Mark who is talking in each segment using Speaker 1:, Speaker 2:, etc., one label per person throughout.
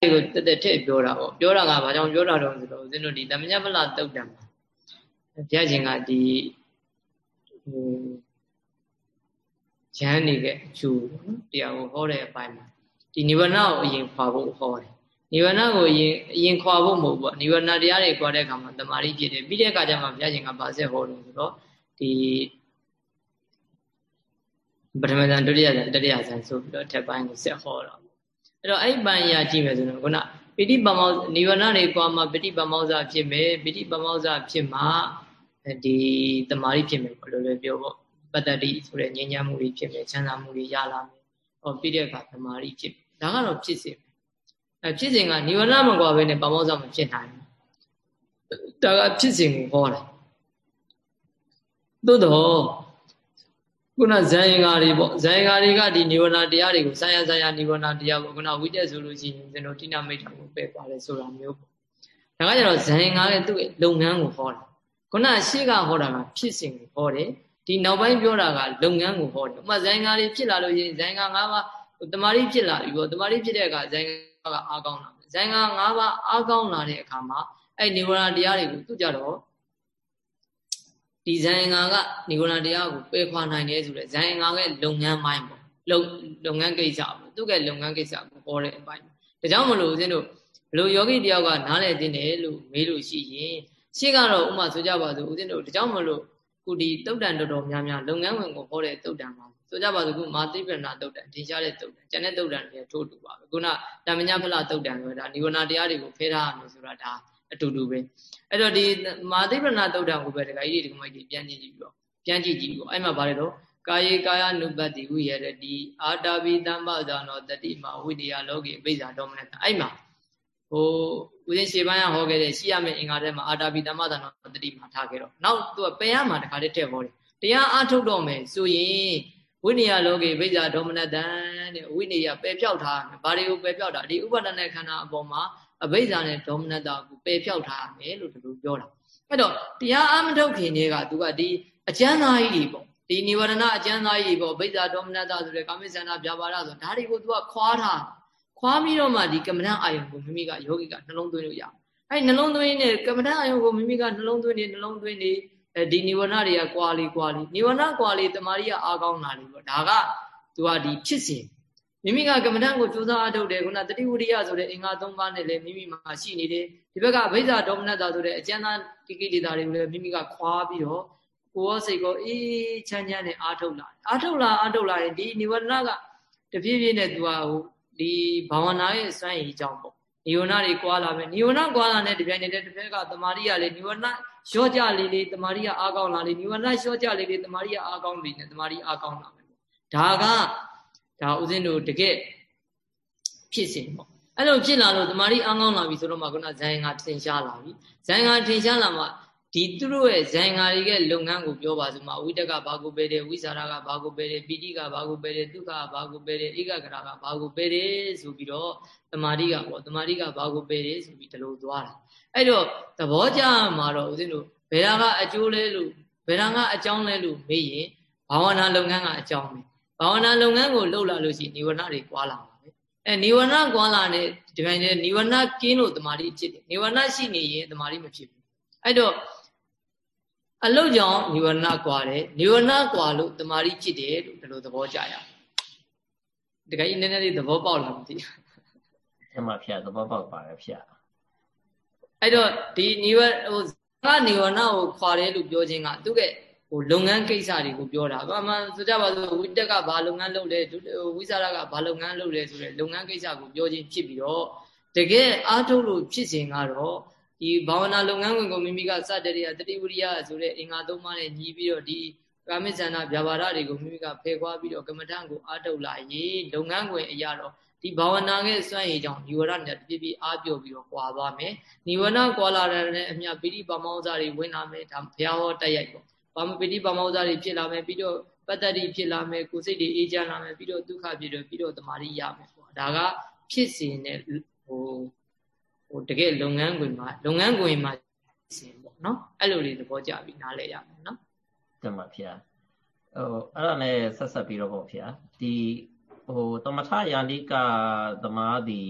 Speaker 1: ကိုတက်တက်ထည့်ပြောတာပေါ့ပြောတာကဘာကြောင့်ပြောတာတော့ဆိုတော့ဦးဇင်းတို့ဒီတမညပလတုတ်တံမှာဘုရားရှင်ကဒီဟိုဉာဏ်နေကအကျိုးပေါ့နော်တရားကိုဟောတဲ့အပိုင်းမှာဒီနိဗ္ဗာန်ကိုအရင်ခွာဖို့ဟောတယ်နိဗ္ဗာန်ကိုအရင်အရင်ခွာဖို့မဟုတ်ဘူးနိဗ္ဗာန်တရားတွေခွာတဲ့အခါမှာတမာရီဖြစ်တယ်ပြီးတဲ့အခါကျမှဘုရားရှင်ကဗာဆက်ဟောလို့ဆိုတော့ဒီပထမဇန်ဒုတိယဇန်တတိယဇန်ဆိုပြီးတော့ထက်ပိုင်းကိုဆက်ဟောတော့ အဲ့တော့အဲ့ဒီပိုင်းရကြည့်မယ်ဆိုတော့ခုနပိဋိပမောနိဗ္ဗာန်တွေကွာမှာပိဋိပမောဇဖြစ်မယ်ပိဋိပမောဇဖြစ်မှာဒီတမာရီဖြစ်မယ်ဘယ်လိုလဲပြောပေါ့ပတ္တတိဆိုတဲ့ဉာဏ်ဉာဏ်မှုတွေဖြစ်မယ်ချမ်းသာမှုတွေရလာမယ်ဟောပြီးတဲ့အခါတမာရီဖြစ်ဒါကတော့ဖြစ်စေအဲဖြစ်စဉ်ကနိဗ္ဗာန်မကွာဘဲနဲ့ပမောဇမဖြစ်နိုင်ဘူးဒါကဖြစ်စဉ်ကိုဟောတာသို့တော့ ခုနဇန်ယင်္ဂါတွေပေါ့ဇန်ယင်္ဂါတွေကဒီနိဗ္ဗာန်တရားတွေကိုဆာယဆာယနိဗ္ဗာန်တရားပေါ့ခုနဝိတက်ဆိုလို့ရှိရင်ကျွန်တော်တိဏမိတ်တာကိုပယ်ပါတယ်ဆိုတာမျိုးပေါ့ဒါကကြတော့ဇန်ယင်္ဂါရဲ့သူ့ရဲ့လုပ်ငန်းကိုဟောတာခုနရှေ့ကဟောတာကဖြစ်စဉ်ကိုဟောတယ်ဒီနောက်ပိုင်းပြောတာကလုပ်ငန်းကိုဟောတယ်ဥပမာဇန်ယင်္ဂါတွေဖြစ်လာလို့ရှိရင်ဇန်ယင်္ဂါ၅ပါးတမာရီဖြစ်လာပြီပေါ့တမာရီဖြစ်တဲ့အခါဇန်ယင်္ဂါကအားကောင်းလာဇန်ယင်္ဂါ၅ပါးအားကောင်းလာတဲ့အခါမှာအဲ့နိဗ္ဗာန်တရားတွေကိုသူကြတော့ ဒီဇန်ငါကနိဂုဏတရားကိုပယ်ခွာနိုင်တယ်ဆိုတဲ့ဇန်ငါရဲ့လုပ်ငန်းပိုင်းပေါ့လုပ်လုပ်ငန်းကိစ္စပေါ့သူကလုပ်ငန်းကိစ္စကိုပေါ်တဲ့အပိုင်းဒါကြောင့်မလို့ဦးဇင်းတို့ဘလို့ယောဂီတယောက်ကနားလည်တင်တယ်လို့မေးလို့ရှိရင်ရှေ့ကတော့ဥမာဆိုကြပါစို့ဦးဇင်းတို့ဒါကြောင့်မလို့ခုဒီတုတ်တန်တော်တော်များများလုပ်ငန်းဝင်ကိုဟောတဲ့တုတ်တန်မှာဆိုကြပါစို့ခုမာသိပ္ပနာတုတ်တန်ထင်ရှားတဲ့တုတ်တန်ကျန်တဲ့တုတ်တန်တွေထိုးတူပါပဲခုနတမညာဖလတုတ်တန်ဆိုတာနိဂုဏတရားတွေကိုဖဲထားရမယ်ဆိုတာဒါ အတူတူပဲအဲ့တော့ဒီမာသိပ္ပနာတုတ်တံကိုပဲတခါကြီးဒီကမိုက်ကြီးပြန်ကြည့်ကြည့်ပြီးတော့ပြန်ကြည့်ကြည့်ပြီးတော့အဲ့မှာဗါတယ်တော့ကာယေကာယ ानु ပတ္တိဝိရတိအာတာဘိတမ္ပဇာနောတတိမဝိတယလောကေပိဇာတော်မနတအဲ့မှာဟိုဦးဇင်းရှေးပိုင်းကဟောခဲ့တဲ့ရှိရမယ့်အင်္ဂါထဲမှာအာတာဘိတမ္ပဇာနောတတိမှာထားခဲ့တော့နောက်သူကပယ်ရမှာတခါတည်းထည့်ဟောတယ်တရားအားထုတ်တော့မယ်ဆိုရင်ဝိနည်းလောကေပိဇာဒေါမနတံ တဲ့ဝိနေယပယ်ဖြောက်ထားရမယ်ဘာတွေကိုပယ်ဖြောက်တာဒီဥပါဒနဲ့ခန္ဓာအပေါ်မှာအဘိဇ္ဇာနဲ့ဒေါမနတာကိုပယ်ဖြောက်ထားရမယ်လို့ဒီလိုပြောတာအဲ့တော့တရားအမထုတ်ခင်တည်းကသူကဒီအကျမ်းသားကြီးပေါ့ဒီနိဝရဏအကျမ်းသားကြီးပေါ့ဘိဇ္ဇာဒေါမနတာဆိုတဲ့ကာမိဇ္ဇနာဗျာပါဒဆိုဒါတွေကိုသူကခွာထားခွာပြီးတော့မှဒီကမ္မဋ္ဌာန်းအာယုံကိုမိမိကယောဂီကနှလုံးသွင်းလို့ရတယ်အဲ့နှလုံးသွင်းနေကမ္မဋ္ဌာန်းအယုံကိုမိမိကနှလုံးသွင်းနေနှလုံးသွင်းနေအဲဒီနိဝရဏတွေကကွာလီကွာလီနိဝရဏကွာလီတမာရီကအားကောင်းလာလီပေါ့ဒါက तू ဟာဒီဖြစ်စဉ် မိမိကကမ္မဋ္ဌာန်းကိုကြိုးစားအထုတ်တယ်ခုနတတိဝရိယဆိုတဲ့အင်္ဂါ၃ပါးနဲ့လည်းမိမိမှာရှိနေတယ်ဒီဘက်ကဗိဇ္ဇာဒေါမနတာဆိုတဲ့အကျဉ်းသားတိကိလေသာတွေကိုလည်းမိမိကခွာပြီးတော့ကိုယ်ရောစိတ်ကိုအေးချမ်းချမ်းနဲ့အာထုတ်လာအာထုတ်လာအာထုတ်လာရင်ဒီနိဝရဏကတဖြည်းဖြည်းနဲ့သူကဟိုဒီဘာဝနာရဲ့စွမ်းရည်ကြောင့်ပေါ့နိဝရဏတွေကွာလာမယ်နိဝရဏကွာလာတဲ့တပြိုင်နက်တည်းတစ်ဖက်ကတမာရိယလေးနိဝရဏရော့ကြလေးလေးတမာရိယအားကောင်းလာလေးနိဝရဏရော့ကြလေးလေးတမာရိယအားကောင်းလေးနဲ့တမာရိအားကောင်းလာမယ်ဒါက ဒါဥစဉ်တို့တကယ်ဖြစ်စဉ်ပေါ့အဲ့လိုဖြစ်လာလို့တမာရီအကောင်းလာပြီဆိုတော့မှခုနဇိုင်ငါထင်ရှားလာပြီဇိုင်ငါထင်ရှားလာမှဒီသူတို့ရဲ့ဇိုင်ငါတွေရဲ့လုပ်ငန်းကိုပြောပါဆိုမှဝိတက်ကဘာကိုပဲတယ်ဝိဇာရကဘာကိုပဲတယ်ပိဋိကဘာကိုပဲတယ်ဒုက္ခကဘာကိုပဲတယ်ဧကဂရကဘာကိုပဲတယ်ဆိုပြီးတော့တမာရီကပေါ့တမာရီကဘာကိုပဲတယ်ဆိုပြီးဒီလိုသွားတာအဲ့တော့သဘောကျမှာတော့ဦးဇင်းတို့ဘယ်တာကအကျိုးလဲလို့ဘယ်တာကအကြောင်းလဲလို့မေးရင်ဘာဝနာလုပ်ငန်းကအကြောင်းပဲ ဘာဝနာလုပ်ငန်းကိုလှုပ်လာလို့ရှိရင်နိဝရဏတွေကွာလာပါပဲအဲနိဝရဏကွာလာတဲ့ဒီပိုင်းနဲ့နိဝရဏကင်းလို့တမာတိဖြစ်တယ်နိဝရဏရှိနေရင်တမာတိမဖြစ်ဘူးအဲ့တော့အလုတ်ကြောင့်နိဝရဏကွာတယ်နိဝရဏကွာလို့တမာတိဖြစ်တယ်လို့ဒီလိုသဘောကြရတကယ်ကြီးနည်းနည်းလေးသဘောပေါက်လာမသိဘူး
Speaker 2: အမှဖျက်သဘောပေါက်ပါတယ်ဖျက်
Speaker 1: အဲ့တော့ဒီနိဝဟိုကနိဝရဏကိုခွာတယ်လို့ပြောခြင်းကသူက ဟိုလုပ်ငန်းကိစ္စတွေကိုပြောတာဘာမှဆိုကြပါစို့ဝိတက်ကဘာလုပ်ငန်းလုပ်လဲဝိဇာရကဘာလုပ်ငန်းလုပ်လဲဆိုတဲ့လုပ်ငန်းကိစ္စကိုပြောခြင်းဖြစ်ပြီးတော့တကယ်အားထုတ်လို့ဖြစ်စဉ်ကတော့ဒီဘာဝနာလုပ်ငန်းဝင်ကိုမိမိကစတဲ့ရတတိဝရိယဆိုတဲ့အင်္ဂါသုံးပါးနဲ့ညီးပြီးတော့ဒီကာမိဇန္နာဗျာပါဒတွေကိုမိမိကဖယ်ခွာပြီးတော့ကမ္မထံကိုအားထုတ်လာရင်လုပ်ငန်းဝင်အရာတော့ဒီဘာဝနာရဲ့စွမ်းရည်ကြောင့်និဝရဏနဲ့တပြည့်ပြည့်အားပြောပြီးတော့ကွာသွားမယ်និဝရဏကွာလာတဲ့အမြပိဋိပမောဇာတွေဝင်လာမယ်ဒါဘုရားဟောတက်ရိုက်ပေါ့ ဘာမပိဋိပါမောဇ္ဇတွေဖြစ်လာမယ်ပြီးတော့ပတ္တတိဖြစ်လာမယ်ကိုယ်စိတ်တွေအေးချမ်းလာမယ်ပြီးတော့ဒုက္ခဖြစ်တော့ပြီးတော့တမာရီရမယ်ပေါ့ဒါကဖြစ်စဉ်နဲ့ဟိုဟိုတကယ်လုပ်ငန်းခွင်မှာလုပ်ငန်းခွင်မှာစဉ်ပေါ့နော်အဲ့လိုလေးသဘောကျပြီးနားလည်ရမယ်နော်
Speaker 2: တမဖျားဟိုအဲ့ဒါနဲ့ဆက်ဆက်ပြီးတော့ပေါ့ဖျားဒီဟိုတမထယာနိကသမားဒီ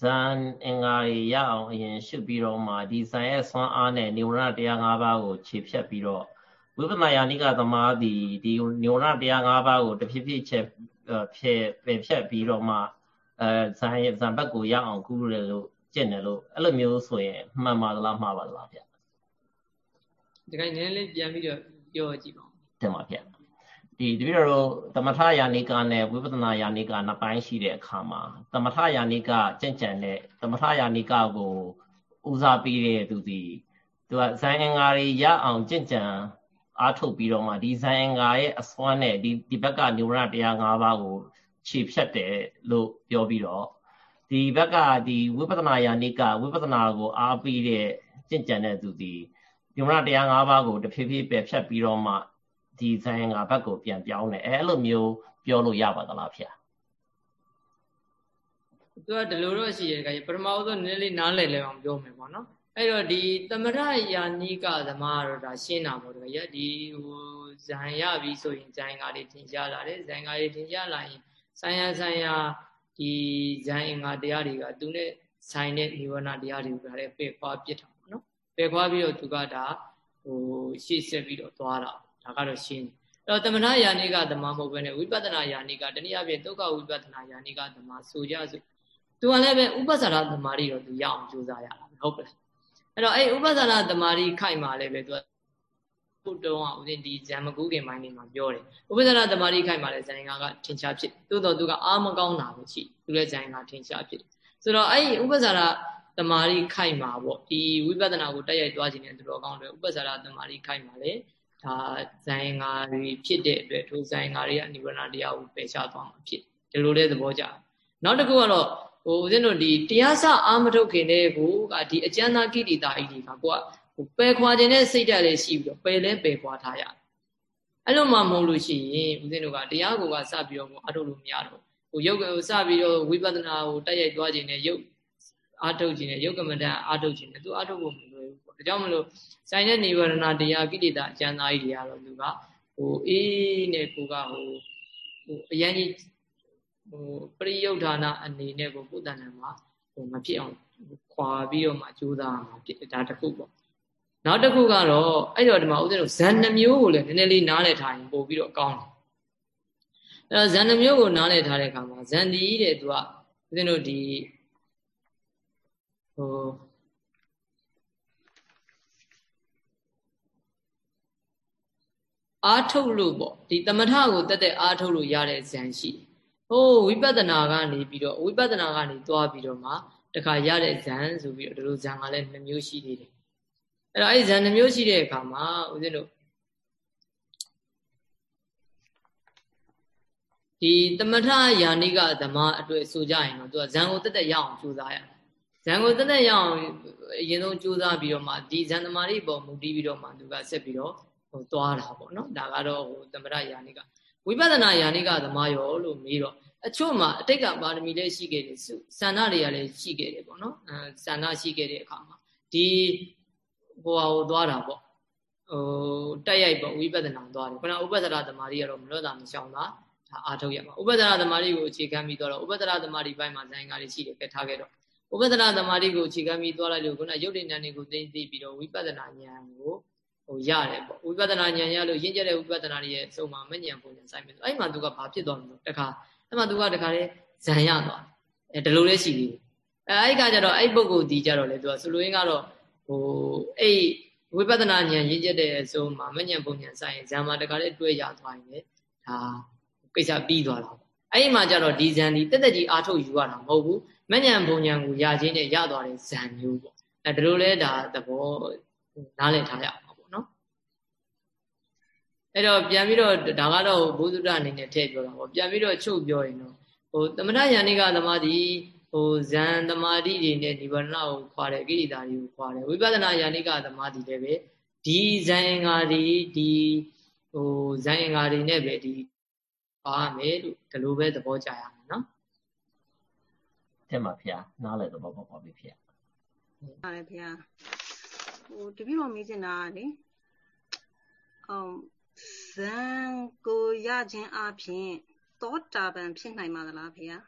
Speaker 2: ဟဇန်အင်္ဂါတွေရအောင်အရင်ရှုပြီးတော့မှဒီဇန်ရဲ့ဆွမ်းအားနဲ့နိဝရဏတရား၅ပါးကိုခြေဖြတ်ပြီးတော့ ဝိပဿနာယာနိကသမားဒီဒီနိဝရဏတရား၅ပါးကိုတဖြည်းဖြည်းချက်ဖြည့်ပယ်ဖြတ်ပြီးတော့မှအဲဇန်ရဲ့ဇန်ဘက်ကိုရအောင်ကူးရတယ်လို့ကျင့်တယ်လို့အဲ့လိုမျိုးဆိုရင်မှန်ပါသလားမှားပါသလားဗျ
Speaker 1: ဒီကိန်းနည်းနည်းလေးပြန်ပြီးတော့ပြောကြည့်ပါဦး
Speaker 2: တင်ပါဗျဒီတပည့်တော်သမထယာနိကနဲ့ဝိပဿနာယာနိကနှစ်ပိုင်းရှိတဲ့အခါမှာသမထယာနိကကြင့်ကြံတဲ့သမထယာနိကကိုဦးစားပေးတဲ့သူစီသူကဇန်အင်္ဂါတွေရအောင်ကြင့်ကြံ အားထုတ်ပြီးတော့မှဒီဇန်အင်္ဂါရဲ့အစွမ်းနဲ့ဒီဒီဘက်ကနိဝရဏတရား၅ပါးကိုခြေဖြတ်တယ်လို့ပြောပြီးတော့ဒီဘက်ကဒီဝိပဿနာယာနိကဝိပဿနာကိုအားပေးတဲ့ကြင့်ကြံတဲ့သူစီနိဝရဏတရား၅ပါးကိုတဖြည်းဖြည်းပယ်ဖြတ်ပြီးတော့မှဒီဇိုင်းငါဘက်ကိုပြန်ပြောင်းတယ်အဲအဲ့လိုမျိုးပြောလို့ရပါသလားဖေ။
Speaker 1: သူကဒီလိုတော့ရှိတယ်ကပထမဆုံးနည်းလေးနားလည်လဲအောင်ပြောမယ်ပေါ့နော်။ အဲ့တော့ဒီသမရယာနိကသမားတော့ဒါရှင်းတာပေါ့တကယ်ဒီဟိုဇံရပြီဆိုရင်ဇိုင်းကားလေးထင်ရှားလာတယ်ဇိုင်းကားလေးထင်ရှားလာရင်ဆိုင်ရဆိုင်ရဒီဇိုင်းငါတရားတွေကသူနဲ့ဆိုင်တဲ့နိဝရဏတရားတွေကလည်းပယ်ခွာပြစ်တာပေါ့နော်။ပယ်ခွာပြီးတော့သူကဒါဟိုရှေ့ဆက်ပြီးတော့သွားတာ။ဒါကတော့ရှင်းတယ်အဲ့တော့တမနာယာနိကသမမဟုတ်ဘဲနဲ့ဝိပဿနာယာနိကတနည်းအားဖြင့်ဒုက္ခဝိပဿနာယာနိကသမဆိုကြစို့သူကလည်းပဲဥပ္ပဇာရသမารီတော့သူရအောင်ကြိုးစားရတာဟုတ်ပါလား အဲ့တော့အဲ့ဥပဇာနာတမာရီခိုက်မှာလည်းပဲသူကခုတုံးကဥစဉ်ဒီဇံမကူးခင်ပိုင်းနေမှာပြောတယ်ဥပဇာနာတမာရီခိုက်မှာလည်းဇန်ငါကထင်ရှားဖြစ်သို့တော့သူကအာမကောင်းတာပဲရှိသူလည်းဇန်ငါထင်ရှားဖြစ်ဆိုတော့အဲ့ဥပဇာနာတမာရီခိုက်မှာပေါ့ဒီဝိပဿနာကိုတက်ရိုက်သွားခြင်းနဲ့သူတော်ကောင်းတွေဥပဇာနာတမာရီခိုက်မှာလည်းဒါဇန်ငါတွေဖြစ်တဲ့အတွက်ထိုဇန်ငါတွေကနိဗ္ဗာန်တရားကိုပယ်ရှားသွားမှာဖြစ်ဒီလိုတဲ့သဘောကြနောက်တစ်ခုကတော့ ဟိုဦးဇင်းတို့ဒီတရားစအာမထုတ်ခင်တဲ့ကိုကဒီအကျဉ်းသားကိဋ္တာဤတွေကကိုကဟိုပယ်ခွာခြင်းနဲ့စိတ်ဓာတ်လေးရှိပြီးတော့ပယ်လဲပယ်ခွာထားရတယ်အဲ့လိုမှမဟုတ်လို့ရှိရင်ဦးဇင်းတို့ကတရားကိုကစပြီးတော့အထုတ်လို့မရတော့ဟိုယုတ်ကိုစပြီးတော့ဝိပဿနာကိုတက်ရိုက်သွားခြင်းနဲ့ယုတ်အာထုတ်ခြင်းနဲ့ယုတ်ကမ္မဋ္ဌာန်းအာထုတ်ခြင်းနဲ့သူအာထုတ်ဖို့မလွယ်ဘူးပေါ့ဒါကြောင့်မလို့ဆိုင်တဲ့နိဗ္ဗာန်တရားကိလေသာအကျဉ်းသားကြီးတွေကတော့သူကဟိုအေးနဲ့ကိုကဟိုဟိုအရင်ကြီး ဟိုပရိယုဌာနအနေနဲ့ကိုပုဒ္ဒနာမှာဟိုမဖြစ်အောင်ခွာပြီးတော့မှကြိုးစားမှာဖြစ်ဒါတစ်ခုပေါ့နောက်တစ်ခုကတော့အဲ့တော့ဒီမှာဥစဉ်တို့ဇန်နှမျိုးကိုလည်းနည်းနည်းလေးနားလည်ထားရင်ပို့ပြီးတော့ကောင်းတယ်အဲ့တော့ဇန်နှမျိုးကိုနားလည်ထားတဲ့အခါမှာဇန်ဒီတဲ့သူကဥစဉ်တို့ဒီဟိုအာထုတ်လို့ပေါ့ဒီသမထကိုတက်တက်အာထုတ်လို့ရတဲ့ဇန်ရှိ ဟိုဝိပဿနာကနေပြီးတော့ဝိပဿနာကနေသွားပြီးတော့မှတခါရတဲ့ဇန်ဆိုပြီးတော့ဒီလိုဇန်ကလည်းနှမျိုးရှိသေးတယ်အဲ့တော့အဲ့ဇန်နှမျိုးရှိတဲ့အခါမှာဦးဇင်းတို့ဒီသမထယာနိကသမားအတွေ့ဆိုကြရင်တော့သူကဇန်ကိုတက်တက်ရအောင်ကြိုးစားရဇန်ကိုတက်တက်ရအောင်အရင်ဆုံးကြိုးစားပြီးတော့မှဒီဇန်သမားတွေပေါ်မူတည်ပြီးတော့မှသူကဆက်ပြီးတော့ဟိုသွားတာပေါ့နော်ဒါကတော့ဟိုသမထယာနိက ဝိပဿနာယာနိကသမားရောလို့မေးတော့အချို့မှာအတိတ်ကပါရမီလည်းရှိခဲ့တယ်စန္ဒတွေကလည်းရှိခဲ့တယ်ပေါ့နော်အဲစန္ဒရှိခဲ့တဲ့အခါမှာဒီဟိုဟာဟိုသွားတာပေါ့ဟိုတက်ရိုက်ပေါ့ဝိပဿနာသွားတယ်ခုနဥပဒရာသမားတွေကတော့မလွတ်တာမရှောင်တာဒါအားထုတ်ရမှာဥပဒရာသမားတွေကိုအခြေခံပြီးတော့ဥပဒရာသမားတွေဘက်မှာဇိုင်းကားတွေရှိတယ်ကဲထားခဲ့တော့ဥပဒနာသမားတွေကိုအခြေခံပြီးသွားလိုက်လို့ခုနရုပ်တည်ဉာဏ်တွေကိုသိသိပြီးတော့ဝိပဿနာဉာဏ်ကိုဟို ရတယ်ပေါ့ဝိပဿနာဉာဏ်ရလို့ရင့်ကျက်တဲ့ဝိပဿနာရဲ့အစုံမှာမဉဏ်ပုံဉာဏ်ဆိုင်မယ်အဲ့မှာသူကဘာဖြစ်သွားလဲတခါအဲ့မှာသူကတခါလေဇံရသွားအဲဒီလိုလေးရှိသေးတယ်အဲအဲ့ကကြတော့အဲ့ပုဂ္ဂိုလ်ဒီကြတော့လေသူကဆိုလိုရင်းကတော့ဟိုအဲ့ဝိပဿနာဉာဏ်ရင့်ကျက်တဲ့အစုံမှာမဉဏ်ပုံဉာဏ်ဆိုင်ဇံမှာတခါလေတွေ့ရသွားရင်လေဒါကိစ္စပြီးသွားတာပေါ့အဲ့ဒီမှာကြတော့ဒီဇံဒီတက်တက်ကြီးအာထုတ်ယူရတာမဟုတ်ဘူးမဉဏ်ပုံဉဏ်ကိုရခြင်းနဲ့ရသွားတဲ့ဇံမျိုးပေါ့အဲဒါလိုလဲဒါသဘောနားလည်ထားရအောင် အဲ့တော့ပြန်ပြီးတော့ဒါကတော့ဘုဒ္ဓအနေနဲ့ထည့်ပြောတာပေါ့ပြန်ပြီးတော့ချုပ်ပြောရင်တော့ဟိုသမထယန္တိကသမာဓိဟိုဇန်သမာဓိတွေနဲ့နိဗ္ဗာန်ကိုခွာတယ်ကိရိတာတွေကိုခွာတယ်ဝိပဿနာယန္တိကသမာဓိလည်းပဲဒီဇန်အင်္ဂါတွေဒီဟိုဇန်အင်္ဂါတွေနဲ့ပဲဒီပါမယ်လို့ဒီလိုပဲသဘောကျရမယ်နော်
Speaker 2: တဲ့မှာဖေ။နားလည်းသဘောပေါက်ပါပြီဖေ။
Speaker 3: ပါတယ်ဖေ။ဟိုတပည့်တော်မေးချင်တာကလေအောင် ဇံကိုရခြင်းအပြင်သောတာပန်ဖြစ်နိုင်ပါသလားဖေ
Speaker 1: အဲ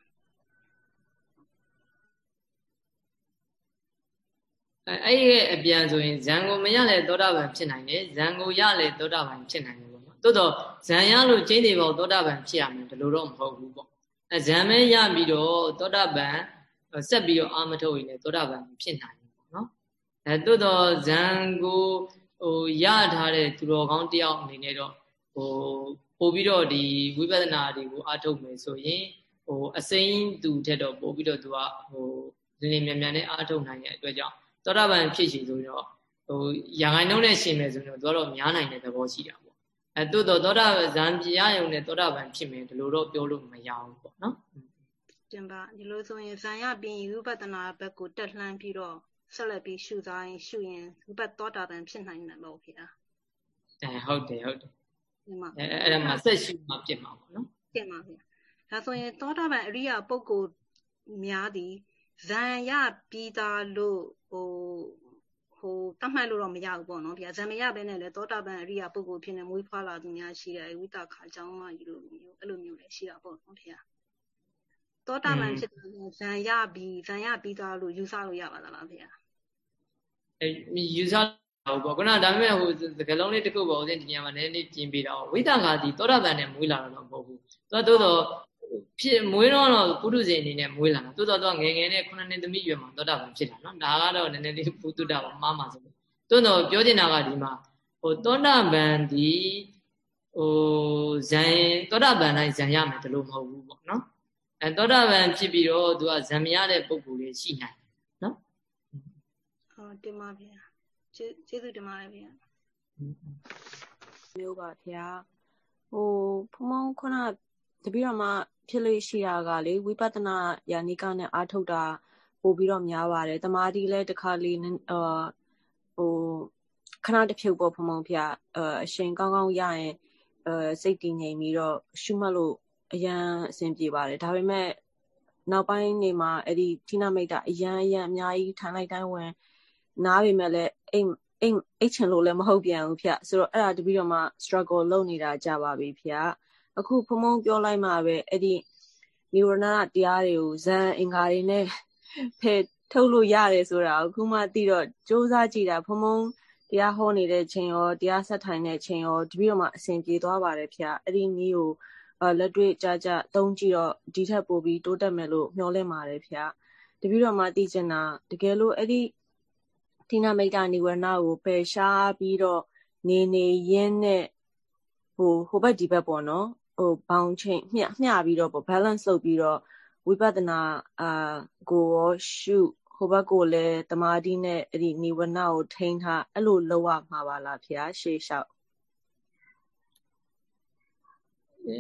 Speaker 1: အဲ့ရဲ့အပြန်ဆိုရင်ဇံကိုမရလဲသောတာပန်ဖြစ်နိုင်တယ်ဇံကိုရလဲသောတာပန်ဖြစ်နိုင်တယ်ပေါ့နော်တိုးတော့ဇံရလို့ကျင်းနေပေါ့သောတာပန်ဖြစ်ရမယ်ဒီလိုတော့မဟုတ်ဘူးပေါ့အဲဇံမဲရပြီးတော့သောတာပန်ဆက်ပြီးတော့အာမထုတ်ရင်လည်းသောတာပန်ဖြစ်နိုင်တယ်ပေါ့နော်အဲတိုးတော့ဇံကိုဟိုရထားတဲ့သူတော်ကောင်းတယောက်အနေနဲ့တော့ ဟိုပို့ပြီးတော့ဒီဝိပဿနာတွေကိုအားထုတ်မယ်ဆိုရင်ဟိုအစိမ့်သူထက်တော့ပို့ပြီးတော့သူကဟိုလင်းလင်းမြန်မြန်နဲ့အားထုတ်နိုင်တဲ့အတွက်ကြောင့်သောတာပန်ဖြစ်ရှိဆိုတော့ဟိုရာဂိုင်းနှုံးနဲ့ရှင်မယ်ဆိုတော့သူကတော့များနိုင်တဲ့သဘောရှိတာပေါ့အဲတိုးတော့သောတာဇံပြရယုံနဲ့သောတာပန်ဖြစ်မယ်ဒီလိုတော့ပြောလို့မရဘူးပေါ့နော်
Speaker 3: တင်ပါဒီလိုဆိုရင်ဇံရပြီးဝိပဿနာဘက်ကိုတက်လှမ်းပြီးတော့ဆက်လက်ပြီးရှုစားရင်ရှုရင်ဝိပဿသောတာပန်ဖြစ်နိုင်တယ်ပေါ့ခင်ဗျာ
Speaker 1: အဲဟုတ်တယ်ဟုတ်တယ် ဒီမှာအဲအဲ့ဒါမှဆက်ရှုမှဖြစ်မှာပေါ့နော်
Speaker 3: ဖြစ်မှာခင်ဗျာဒါဆိုရင်သောတာပန်အရိယာပုဂ္ဂိုလ်များသည်ဇံရပြီးသားလို့ဟိုဟိုတတ်မှတ်လို့တော့မရဘူးပေါ့နော်ဗျာဇံမရဘဲနဲ့လည်းသောတာပန်အရိယာပုဂ္ဂိုလ်ဖြစ်နေမွေးဖွားလာသူများရှိတယ်ဝိတခါအကြောင်းမှယူလို့မျိုးအဲ့လိုမျိုးလည်းရှိတာပေါ့နော်ဗျာသောတာပန်ဖြစ်တယ်ဇံရပြီးဇံရပြီးသားလို့ယူဆလို့ရပါသလားဗျာ
Speaker 1: အဲယူဆ ဟုတ်ပေါ့ခုနဒါပေမဲ့ဟိုစကလုံးလေးတစ်ခုပေါ့ဦးဇင်းဒီညမှာနည်းနည်းပြင်ပေးတာဝိတခါဒီသောတာပန်နဲ့မွေးလာတော့မဟုတ်ဘူးသူကသို့တော့ဖြစ်မွေးတော့တော့ပုထုဇဉ်အနေနဲ့မွေးလာတာတိုးတော့တော့ငယ်ငယ်နဲ့ခုနှစ်နှစ်သမီးရွယ်မှာသောတာပန်ဖြစ်တာနော်ဒါကတော့နည်းနည်းလေးပုတုတ္တပါမှားမှာဆိုတိုးတော့ပြောချင်တာကဒီမှာဟိုသောတာပန်ဒီဟိုဇန်သောတာပန်တိုင်းဇန်ရမယ်ဒီလိုမဟုတ်ဘူးပေါ့နော်အဲသောတာပန်ဖြစ်ပြီးတော့သူကဇံမရတဲ့ပုံကိုယ်လေးရှိနိုင်နော်
Speaker 3: ဟုတ်တင်ပါဗျာ ကျေးဇူးတင်ပါတယ်ဗျာ
Speaker 4: မျိုးပါဗျာဟိုဖုံဖုံခုနတပည့်တော်မှဖြစ်လို့ရှိတာကလေဝိပဿနာယာနိကနဲ့အားထုတ်တာပို့ပြီးတော့များပါတယ်တမာတိလည်းတစ်ခါလေးအာဟိုခဏတစ်ဖြုတ်ပေါ့ဖုံဖုံဖျအရှင်ကောင်းကောင်းရရင်အဲစိတ်တည်ငြိမ်ပြီးတော့ရှုမှတ်လို့အရန်အဆင်ပြေပါတယ်ဒါပေမဲ့နောက်ပိုင်းနေမှာအဲ့ဒီဌိနမိတ်တာအရန်အရန်အများကြီးထိုင်လိုက်တိုင်းဝင်နားပေမဲ့လည်း အိမ်အိမ်အိတ်ချင်လို့လည်းမဟုတ်ပြန်ဘူးဖျဆိုတော့အဲ့ဒါတပည့်တော်မှ struggle လုပ်နေတာကြပါပြီဖျအခုဖုံဖုံပြောလိုက်မှပဲအဲ့ဒီနိဝရဏတရားတွေကိုဇန်အင်္ဂါတွေနဲ့ဖယ်ထုတ်လို့ရတယ်ဆိုတာကိုခုမှသိတော့စူးစမ်းကြည့်တာဖုံဖုံတရားဟောနေတဲ့ချိန်ရောတရားဆက်ထိုင်တဲ့ချိန်ရောတပည့်တော်မှအစဉ်ပြေသွားပါတယ်ဖျအဲ့ဒီနည်းကိုလက်တွေ့ကြကြသုံးကြည့်တော့ဒီထက်ပိုပြီးတိုးတက်မယ်လို့မျှော်လင့်ပါတယ်ဖျတပည့်တော်မှသိချင်တာတကယ်လို့အဲ့ဒီ ဌိနမိတ်တာနိဝရဏကိုပယ်ရှားပြီးတော့နေနေရင်းနဲ့ဟိုဟိုဘက်ဒီဘက်ပေါ့နော်ဟိုဘောင်ချိန်မျှမျှပြီးတော့ပေါ့ balance လုပ်ပြီးတော့ဝိပဿနာအာကိုရောရှုဟိုဘက်ကိုလည်းတမာတိနဲ့အဲ့ဒီနိဝရဏကိုထိန်းထားအဲ့လိုလုပ်ရမှာပါလားဖေ။ရှေးလျှောက်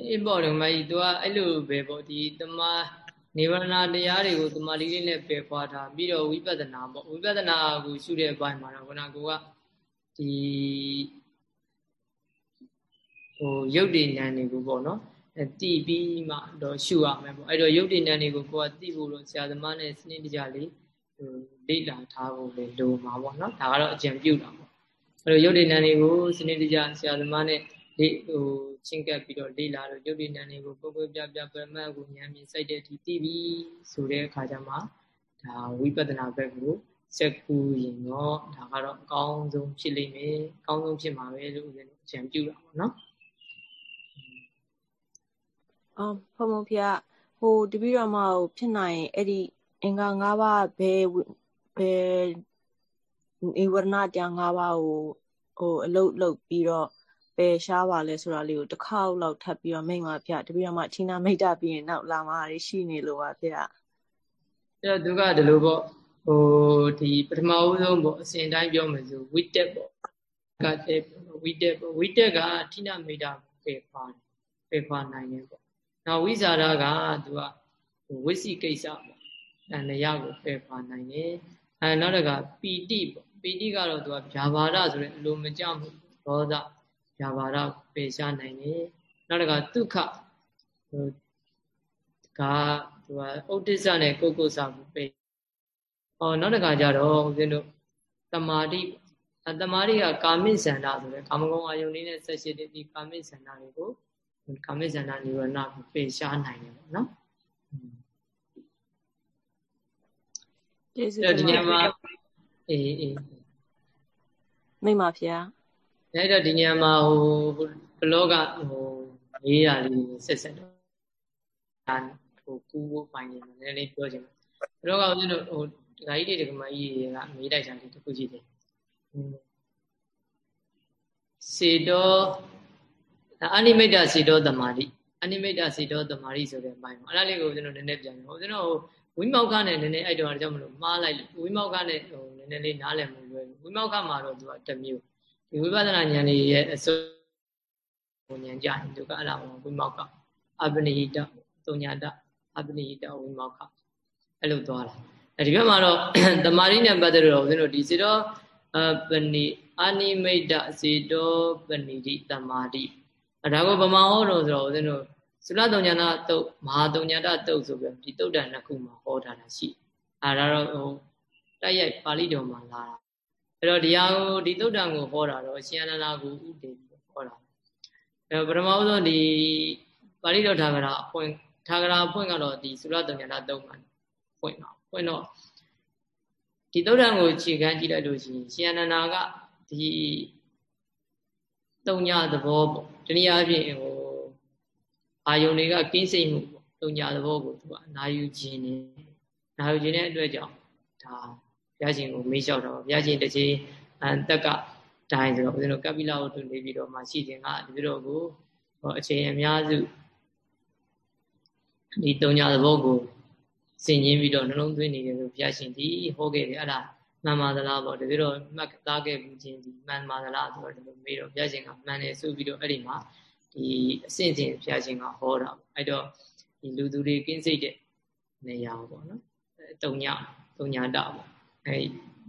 Speaker 1: အေးပေါ့လေမကြီး तू ကအဲ့လိုပဲပေါ့ဒီတမာ နိဗ္ဗာန်တရားတွေကိုတမာတိလေးနဲ့ပယ်ခွာထားပြီးတော့ဝိပဿနာပေါ့ဝိပဿနာကိုရှုတဲ့အပိုင်းမှာတော့ခုနကကိုကဒီဟိုရုပ်တည်ဉာဏ်တွေကိုပေါ့နော်အဲတည်ပြီးမှတော့ရှုရမယ်ပေါ့အဲ့တော့ရုပ်တည်ဉာဏ်တွေကိုကိုကတည်ဖို့လို့ဆရာသမားနဲ့စနစ်တကျလေးဟိုလေ့လာထားဖို့လေလိုမှာပေါ့နော်ဒါကတော့အကြံပြုတာပေါ့အဲ့တော့ရုပ်တည်ဉာဏ်တွေကိုစနစ်တကျဆရာသမားနဲ့ လေဟိုချင်းကပ်ပြီးတော့လေ့လာတော့ရုပ်တည်ဉာဏ်တွေကိုပုပ်ပွပြပြပရမတ်ကိုဉာဏ်မြင်စိုက်တဲ့အထိတည်ပြီးဆိုတဲ့အခါကျမှဒါဝိပဿနာဘက်ကိုစက်ကူရင်တော့ဒါကတော့အကောင်းဆုံးဖြစ်လိမ့်မယ်အကောင်းဆုံးဖြစ်မှာပဲလို့ဦးဇင်းအကြံပြုတာပေါ့နော်
Speaker 4: အော်ဖုံဖုံဖေဟိုတပည့်တော်မကိုဖြစ်နိုင်အဲ့ဒီအင်္ဂါ၅ပါးဘယ်ဘယ်ဧဝရဏတရား၅ပါးကိုဟိုအလုတ်လုတ်ပြီးတော့ ပယ်ရှားပါလဲဆိုတာလေးကိုတစ်ခေါက်လောက်ထပ်ပြီးတော့မိန့်ပါဗျတပည့်တော်မဌိနာမိတ်တာပြီးရင်နောက်လာမှာရှိနေလို့ပါဗျ
Speaker 1: အဲ့တော့သူကဒီလိုပေါ့ဟိုဒီပထမဦးဆုံးပေါ့အစဉ်တိုင်းပြောမယ်ဆိုဝိတက်ပေါ့ကတဲ့ဝိတက်ပေါ့ဝိတက်ကဌိနာမိတ်တာပယ်ခွာပယ်ခွာနိုင်တယ်ပေါ့နောက်ဝိဇာရကသူကဝိစီကိစ္စပေါ့အဲနေရာကိုပယ်ခွာနိုင်တယ်အဲနောက်တကပီတိပေါ့ပီတိကတော့သူကဗျာပါဒဆိုတဲ့အလိုမကျမှုဒေါသ ဗျာပါဒပယ်ရှားနိုင်တယ်နောက်တကဒုက္ခဟိုကသူကဥဒိစ္စနဲ့ကုက္ကုဆာကိုပယ်ဟောနောက်တကကြတော့ဦးဇင်းတို့တမာတိအတမာတိကကာမိဇန္ဒဆိုတဲ့ကာမဂုဏ်အာယုန်လေးနဲ့ဆက်ရှိတဲ့ဒီကာမိဇန္ဒတွေကိုကာမိဇန္ဒနိဝရဏကိုပယ်ရှားနိုင်တယ်ပေါ့နော်ကျေးဇူးဒီနေ့မှာအေးအေး
Speaker 4: မိမဖေ။
Speaker 1: အဲ့တော့ဒီညမှာဟိုဘလောကဟိုရေးရလေးဆက်ဆက်တော့ဒါဟိုကူဖို့ပိုင်နေတယ်နည်းနည်းပြောချင်တယ်။ဘလောကဦးဇင်းတို့ဟိုဒကာကြီးတွေဒကာမကြီးတွေကမေးတိုက်တာလေးတစ်ခုကြည့်တယ်။စေတောအနိမိတ်တစေတောတမာတိအနိမိတ်တစေတောတမာတိဆိုတဲ့အပိုင်းပေါ့အဲ့ဒါလေးကိုဦးဇင်းတို့နည်းနည်းပြန်ပြောဦးဇင်းတို့ဝိမောက္ခနဲ့နည်းနည်းအဲ့တော့ကြောင့်မလို့မှားလိုက်ဝိမောက္ခနဲ့ဟိုနည်းနည်းလေးနားလည်မှုလွယ်ဝိမောက္ခမှာတော့သူကတစ်မျိုး ဒီဝိပဿနာဉာဏ်လေးရဲ့အစိုးဉာဏ်ကြရင်သူကအဲ့ဒါဝိမောက္ခအပနိဟိတတုံညာတအပနိဟိတဝိမောက္ခအဲ့လိုသွားတာအဲဒီဘက်မှာတော့တမာရီနဲ့ပတ်သက်လို့ဦးဇင်းတို့ဒီစေတော့အပနိအနိမိတ်တစေတောပဏိတိတမာတိဒါကိုဗမာဟောတော့ဆိုတော့ဦးဇင်းတို့သုလတုံညာနာတုတ်မဟာတုံညာတတုတ်ဆိုပြီးဒီတုတ်တန်နှစ်ခုမှာဟောထားတာရှိအဲဒါတော့ဟိုတိုက်ရိုက်ပါဠိတော်မှာလာတာ အဲ့တော့ဒီဟာကိုဒီတုတ်တန်ကိုဟောတာတော့ရှင်အနန္ဒာကိုဥတည်ပြီးဟောတာအဲပထမဆုံးဒီပါဠိတော်ထာဂရအဖွင့်ထာဂရအဖွင့်ကတော့ဒီသုလတုံညာတတုတ်မှာဖွင့်တော့ဖွင့်တော့ဒီတုတ်တန်ကိုခြေခံကြည့်လိုက်လို့ရှိရင်ရှင်အနန္ဒာကဒီတုံညာသဘောပေါ့တနည်းအားဖြင့်ဟိုအာယုန်တွေကကင်းစိတ်မှုပေါ့တုံညာသဘောကိုသူကနာယူခြင်းနေနာယူခြင်းတဲ့အတွက်ကြောင့်ဒါ ဘုရားရှင်ကိုမေးလျှောက်တော့ဘုရားရှင်တစ်ချိန်အတက်ကတိုင်းဆိုတော့ဦးဇင်းတို့ကပိလဝတ္ထုနေပြီးတော့မှရှိခြင်းကဒီပြီးတော့ကိုဟောအချိန်အများစုဒီတုံညာသဘောကိုစင်ရင်ပြီးတော့နှလုံးသွင်းနေတယ်လို့ဘုရားရှင်ဒီဟောခဲ့တယ်အဲ့ဒါမှန်ပါသလားပေါ့တကယ်တော့မှတ်သားခဲ့မှုချင်းဒီမှန်ပါသလားဆိုတော့ဒီလိုမေးတော့ဘုရားရှင်ကမှန်တယ်ဆိုပြီးတော့အဲ့ဒီမှာဒီအစဉ်စဉ်ဘုရားရှင်ကဟောတာပေါ့အဲ့တော့ဒီလူသူတွေကင်းစိတ်တဲ့နေရာပေါ့နော်တုံညတုံညာတာပေါ့ အဲ့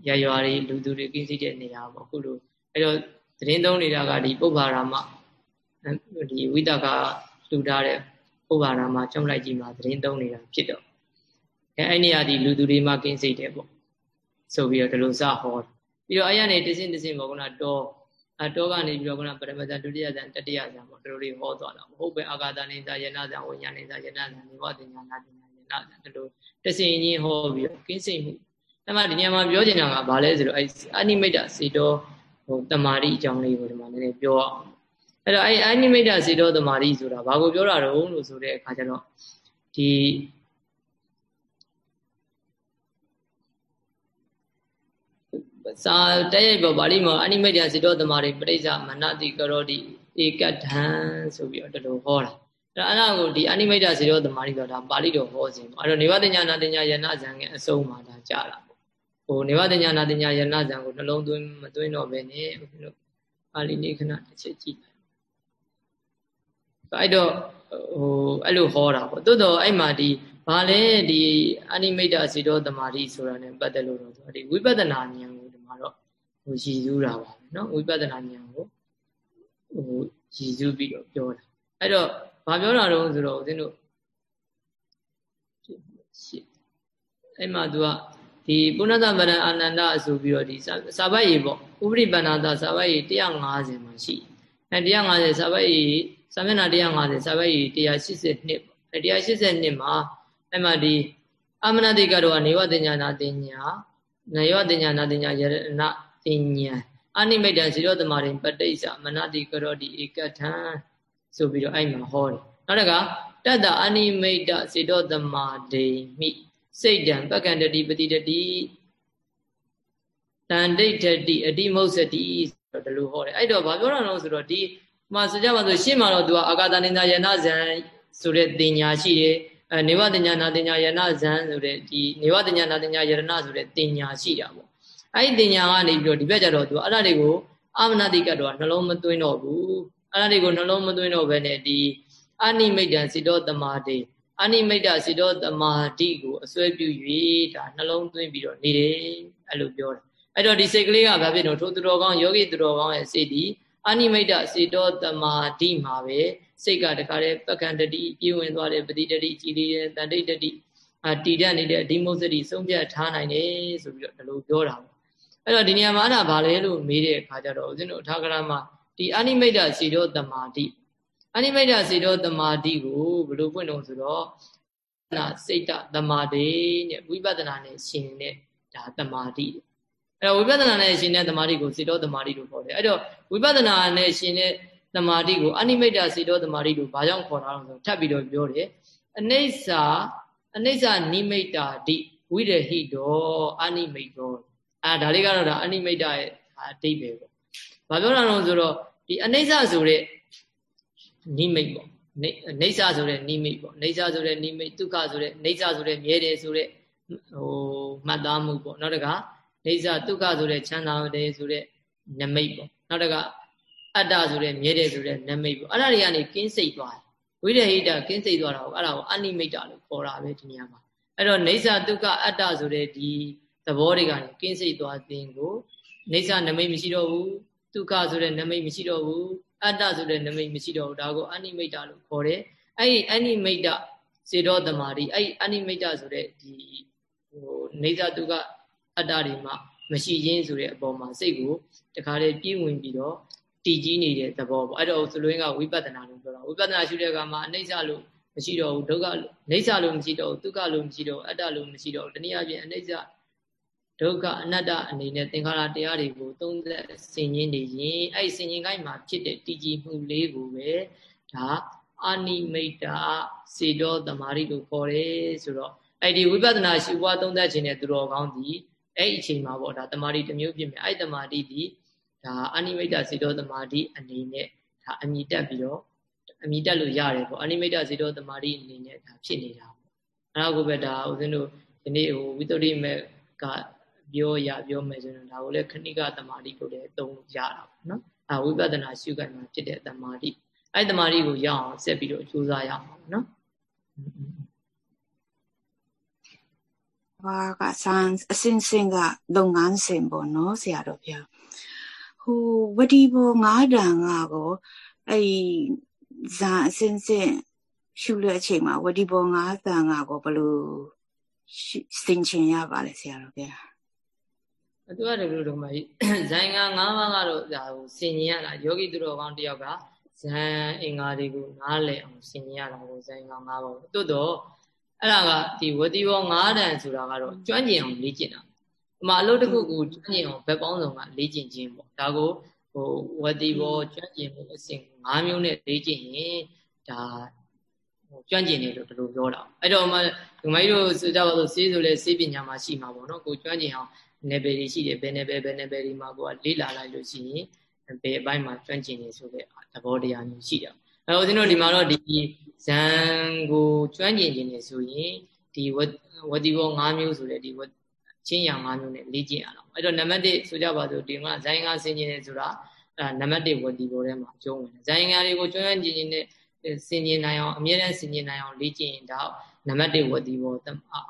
Speaker 1: ရရွာတွေလူသူတွေကင်းစိတ်တဲ့နေရာပေါ့အခုလိုအဲ့တော့သတင်းသုံးနေတာကဒီပုဗ္ဗာရာမဒီဝိတကလှူထားတဲ့ပုဗ္ဗာရာမကျုံလိုက်ကြီးမှာသတင်းသုံးနေတာဖြစ်တော့အဲအဲ့နေရာဒီလူသူတွေမှာကင်းစိတ်တယ်ပေါ့ဆိုပြီးတော့ဒီလိုစဟောပြီးတော့အဲ့ရနေတစင်းတစင်းပေါ့ကနာတော့အတောကနေပြီးတော့ကပရမဇန်ဒုတိယဇန်တတိယဇန်ပေါ့ဒီလိုလေးဟောသွားတာမဟုတ်ပဲအာဂါတနိဇာယနာဇန်ဝိညာဏိဇာယနာဇန်နိဝတညာနာတညာယနာဇန်ဒီလိုတစင်ချင်းဟောပြီးတော့ကင်းစိတ်မှု အဲ့မှာဒီညမှာပြောချင်တာကဘာလဲဆိုတော့အဲ့အနိမိတ်တစေတောဟိုတမာရီအကြောင်းလေးကိုဒီမှာနည်းနည်းပြောအောင်အဲ့တော့အဲ့အနိမိတ်တစေတောတမာရီဆိုတာဘာကိုပြောတာတော့လို့ဆိုတဲ့အခါကျတော့ဒီစာတက်ရိုက်ပေါ်ပါဠိမှာအနိမိတ်တစေတောတမာရီပရိစ္ဆမနတိကရောတိဧကထံဆိုပြီးတော့ဒီလိုဟောတာအဲ့ဒါကိုဒီအနိမိတ်တစေတောတမာရီဆိုတာပါဠိတော်ဟောစဉ်ပေါ့အဲ့တော့နေဝတညာနာတညာယနာဇံရဲ့အဆုံးမှာဒါကြတာ ဟိုနေဝတညာနာတညာယနာဇံကိုနှလုံးသွင်းမသွင်းတော့ဘဲနဲ့ဦးဇင်းတို့ပါဠိနေခဏတစ်ချက်ကြည့်လိုက်အဲ့တော့ဟိုအဲ့လိုဟောတာပေါ့တိုးတော့အဲ့မှာဒီဘာလဲဒီအနိမိတ်တစေတောတမာရီဆိုတာ ਨੇ ပတ်သက်လို့တော့ဒီဝိပဿနာဉာဏ်ကိုဒီမှာတော့ဟိုရည်စူးတာပါပဲเนาะဝိပဿနာဉာဏ်ကိုဟိုရည်စူးပြီးတော့ပြောတာအဲ့တော့ဘာပြောတာတော့ဆိုတော့ဦးဇင်းတို့အဲ့မှာသူက ဒီပုဏ္ဏသမရအာနန္ဒအဆိုပြီးတော့ဒီစာပတ်ရေပေါ့ဥပရိပန္နာသစာပတ်ရေ150မှာရှိအဲ150စာပတ်ရေစာမျက်နှာ150စာပတ်ရေ182ပေါ့အဲ182မှာအဲ့မှာဒီအမနတိကတော့နေဝတင်ညာနာတင်ညာနယောတင်ညာနာတင်ညာယရဏတင်ညာအနိမိတ်တံဇီရောသမရိပဋိစ္စမနတိကရောတိဧကထံဆိုပြီးတော့အဲ့မှာဟောတယ်နောက်တကတတ္တအနိမိတ်တစေတောသမာဒိမိ စိတ်တံပက္ကန္တတိပတိတတိတန်ဒိဋ္ဌတိအတိမုတ်စတိဆိုတော့ဒီလိုဟောတယ်အဲ့တော့ဘာပြောတာလဲဆိုတော့ဒီမှာဆိုကြပါစို့ရှင်းမှာတော့သူကအာဂတနိညာယနာဇံဆိုတဲ့တင်ညာရှိတယ်အဲနေဝတညာနာတင်ညာယနာဇံဆိုတဲ့ဒီနေဝတညာနာတင်ညာယရဏဆိုတဲ့တင်ညာရှိတာပေါ့အဲ့ဒီတင်ညာကနေပြီးတော့ဒီဘက်ကျတော့သူအဲ့ဒါတွေကိုအာမနာတိကတော့နှလုံးမသွင်းတော့ဘူးအဲ့ဒါတွေကိုနှလုံးမသွင်းတော့ဘဲနဲ့ဒီအနိမိတ်တံစိတောတမာတိ အနိမိတ်တစိတောတမာတိကိုအစွဲပြု၍ဒါနှလုံးသွင်းပြီးတော့နေတယ်အဲ့လိုပြောတယ်အဲ့တော့ဒီစိတ်ကလေးကဘာဖြစ်လို့ထိုသူတော်ကောင်းယောဂီသူတော်ကောင်းရဲ့စိတ်ဒီအနိမိတ်တစိတောတမာတိမှာပဲစိတ်ကတခါတည်းပက္ခံတတိပြည့်ဝင်သွားတယ်ပတိတတိကြည်လီတယ်တန်တိတတိအာတည်တတ်နေတဲ့အဒီမုစတိဆုံးဖြတ်ထားနိုင်တယ်ဆိုပြီးတော့ဒီလိုပြောတာပေါ့အဲ့တော့ဒီနေရာမှာအဲ့ဒါဘာလဲလို့မေးတဲ့အခါကျတော့ဦးဇင်းတို့အထာဂရမှာဒီအနိမိတ်တစီတောတမာတိ အနိမိတ်တစီတောတမာတိကိုဘယ်လိုဖွင့်လို့ဆိုတော့နာစိတ်တတမာတိနဲ့ဝိပဿနာနဲ့ရှင်တဲ့ဒါတမာတိအဲ့တော့ဝိပဿနာနဲ့ရှင်တဲ့သမာဓိကိုစေတောသမာဓိလို့ခေါ်တယ်အဲ့တော့ဝိပဿနာနဲ့ရှင်တဲ့သမာဓိကိုအနိမိတ်တစေတောသမာဓိလို့ဘာကြောင့်ခေါ်တာလဲဆိုထပ်ပြီးတော့ပြောတယ်အနိစ္စအနိစ္စနိမိတ်တာတိဝိရဟိတောအနိမိတ်တောအာဒါလေးကတော့ဒါအနိမိတ်တာရဲ့အတိတ်ပဲပေါ့ဘာပြောတာလဲဆိုတော့ဒီအနိစ္စဆိုတဲ့ နိမိတ်ပေါ့နေဆာဆိုတဲ့နိမိတ်ပေါ့နေဆာဆိုတဲ့နိမိတ်ဒုက္ခဆိုတဲ့နေဆာဆိုတဲ့မြဲတယ်ဆိုတဲ့ဟိုမှတ်သားမှုပေါ့နောက်တကနေဆာဒုက္ခဆိုတဲ့ချမ်းသာတယ်ဆိုတဲ့နမိတ်ပေါ့နောက်တကအတ္တဆိုတဲ့မြဲတယ်ဆိုတဲ့နမိတ်ပေါ့အဲ့ဒါတွေကနေကင်းစိတ်သွားတယ်ဝိရဟိတကင်းစိတ်သွားတာကိုအဲ့ဒါကိုအနိမိတ်တာလို့ခေါ်တာပဲဒီနေရာမှာအဲ့တော့နေဆာဒုက္ခအတ္တဆိုတဲ့ဒီသဘောတွေကနေကင်းစိတ်သွားခြင်းကိုနေဆာနမိတ်မရှိတော့ဘူးဒုက္ခဆိုတဲ့နမိတ်မရှိတော့ဘူး အတ္တဆိုတဲ့နမိတ်မရှိတော့ဘူးဒါကိုအနိမိတ်တာလို့ခေါ်တယ်အဲ့ဒီအနိမိတ်တာစေတောတမာရီအဲ့ဒီအနိမိတ်တာဆိုတဲ့ဒီဟိုနေသတုကအတ္တတွေမှမရှိရင်းဆိုတဲ့အပေါ်မှာစိတ်ကိုတခါတည်းပြည့်ဝင်ပြီးတော့တည်ကြီးနေတဲ့သဘောပေါ့အဲ့တော့ဆိုလိုရင်းကဝိပဿနာလို့ပြောတာဝိပဿနာရှုတဲ့အခါမှာအနိစ္စလို့မရှိတော့ဘူးဒုက္ခနေဆလို့မရှိတော့ဘူးဒုက္ခလို့မရှိတော့ဘူးအတ္တလို့မရှိတော့ဘူးတနည်းအားဖြင့်အနိစ္စ ဒုက္ခအနတ္တအနေနဲ့သင်္ခါရတရားတွေကိုသုံးသက်ဆင်ញင်းနေရင်အဲ့ဆင်ញင်းကိုင်းမှာဖြစ်တဲ့တည်ကြည်မှုလေးကိုပဲဒါအာနိမိတ်တာစေတောတမာရီလို့ခေါ်တယ်ဆိုတော့အဲ့ဒီဝိပဿနာရှုပွားသုံးသက်ခြင်းနဲ့သူတော်ကောင်းဒီအဲ့ဒီအချိန်မှာပေါ့ဒါတမာရီတစ်မျိုးဖြစ်မယ်အဲ့တမာရီဒီဒါအာနိမိတ်တာစေတောတမာရီအနေနဲ့ဒါအမိတက်ပြီးတော့အမိတက်လို့ရတယ်ပေါ့အာနိမိတ်တာစေတောတမာရီအနေနဲ့ဒါဖြစ်နေတာပေါ့အဲ့ဒါကိုပဲဒါဦးဇင်းတို့ဒီနေ့ဟိုဝိတ္တိမေက ပြောရပြောမယ်ဆိုရင်ဒါကိုလည်းခဏိကသမာဓိလို့လည်းသုံးလို့ရတာပေါ့နော်အဲဝိပဿနာရှုခိုင်မှာဖြစ်တဲ့သမာဓိအဲသမာဓိကိုရအောင်ဆက်ပြီးတော့ကြိုးစားရအောင်နော်
Speaker 5: ဘာကဆန်းအစင်းစင်းကလုပ်ငန်းစဉ်ပေါ့နော်ဆရာတော်ဗျာဟိုဝတိဘောငါးတန်ကကိုအဲ့ဇာအစင်းစင်းရှုတဲ့အချိန်မှာဝတိဘောငါးတန်ကကိုဘလို့စင်ချင်ရပါလဲဆရာတော်ဗျာ
Speaker 1: သူကတည်းကတော့မှဇိုင်ငံ၅ပါးကတော့ဒါကိုဆင်ញင်ရတာယောဂီသူတော်ကောင်းတယောက်ကဇန်အင်္ဂါတွေကိုနားလည်အောင်ဆင်ញင်ရတာကိုဇိုင်ငံ၅ပါးပေါ့တိုးတော့အဲ့ဒါကဒီဝတိဘော၅တန်ဆိုတာကတော့ကျွမ်းကျင်အောင်လေ့ကျင့်တာဒီမှာအလုပ်တစ်ခုကိုကျွမ်းကျင်အောင်ဘက်ပေါင်းစုံကလေ့ကျင့်ခြင်းပေါ့ဒါကိုဟိုဝတိဘောကျွမ်းကျင်မှုအဆင့်၅မျိုးနဲ့လေ့ကျင့်ရင်ဒါဟိုကျွမ်းကျင်တယ်လို့ဒီလိုပြောတာအဲ့တော့မှဒီမိုင်းတို့ဆိုကြပါစို့စေးဆိုလဲစေးပညာမှာရှိမှာပေါ့နော်ကိုကျွမ်းကျင်အောင် နယ်ပယ်တွေရှိတယ်ဘယ်နယ်ပယ်ဘယ်နယ်ပယ်ဒီမှာကိုကလေ့လာလိုက်လို့ရှိရင်ဘယ်အပိုင်းမှာကျွမ်းကျင်နေဆိုတဲ့သဘောတရားမျိုးရှိတာအဲဦးဇင်းတို့ဒီမှာတော့ဒီဇန်ကိုကျွမ်းကျင်ခြင်းနေဆိုရင်ဒီဝတိဘော၅မျိုးဆိုတဲ့ဒီချင်းရံ၅မျိုးနဲ့လေ့ကျင့်ရအောင်အဲ့တော့နံပါတ်1ဆိုကြပါစို့ဒီမှာဇိုင်းငါဆင်ကျင်နေဆိုတာအဲနံပါတ်1ဝတိဘောထဲမှာအကျုံးဝင်တယ်ဇိုင်းငါတွေကိုကျွမ်းကျင်ခြင်းနဲ့ဆင်ကျင်နိုင်အောင်အမြဲတမ်းဆင်ကျင်နိုင်အောင်လေ့ကျင့်ရင်တော့ နံပါတ်1ဝတိဘော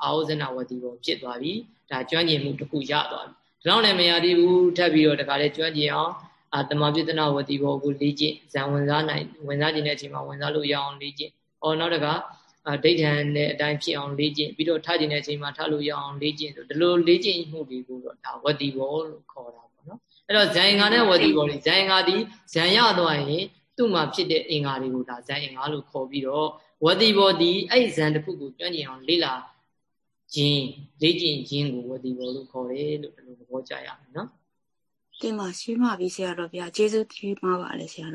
Speaker 1: အာဟုဇနဝတိဘောဖြစ်သွားပြီဒါကျွမ်းကျင်မှုတစ်ခုရသွားပြီဒါတော့လည်းမရသေးဘူးထပ်ပြီးတော့တခါလေကျွမ်းကျင်အောင်အာတမပြဒနာဝတိဘောကိုလေ့ကျင့်ဇံဝင်စားနိုင်ဝင်စားခြင်းတဲ့အချိန်မှာဝင်စားလို့ရအောင်လေ့ကျင့်။အော်နောက်တခါအာဒိဋ္ဌံနဲ့အတိုင်းဖြစ်အောင်လေ့ကျင့်ပြီးတော့ထားခြင်းတဲ့အချိန်မှာထားလို့ရအောင်လေ့ကျင့်ဆိုဒီလိုလေ့ကျင့်မှုတွေကိုတော့ဒါဝတိဘောလို့ခေါ်တာပေါ့နော်။အဲ့တော့ဇံငါနဲ့ဝတိဘောတွေဇံငါဒီဇံရသွားရင်သူ့မှာဖြစ်တဲ့အင်္ဂါတွေကိုဒါဇံအင်္ဂါလို့ခေါ်ပြီးတော့ ဝတိဘောဒီအဲ့ဇံတစ်ခုကိုကျွမ်းကျင်အောင်လေ့လာခြင်းလေ့ကျင့်ခြင်းကိုဝတိဘောလို့ခေါ်တယ်လို့ဒီလိုသဘောကျရမယ်နော်
Speaker 5: တင်ပါရှိမှပြီဆရာတော်ဗျာကျေးဇူးကြီးမှာပါလေဆရာ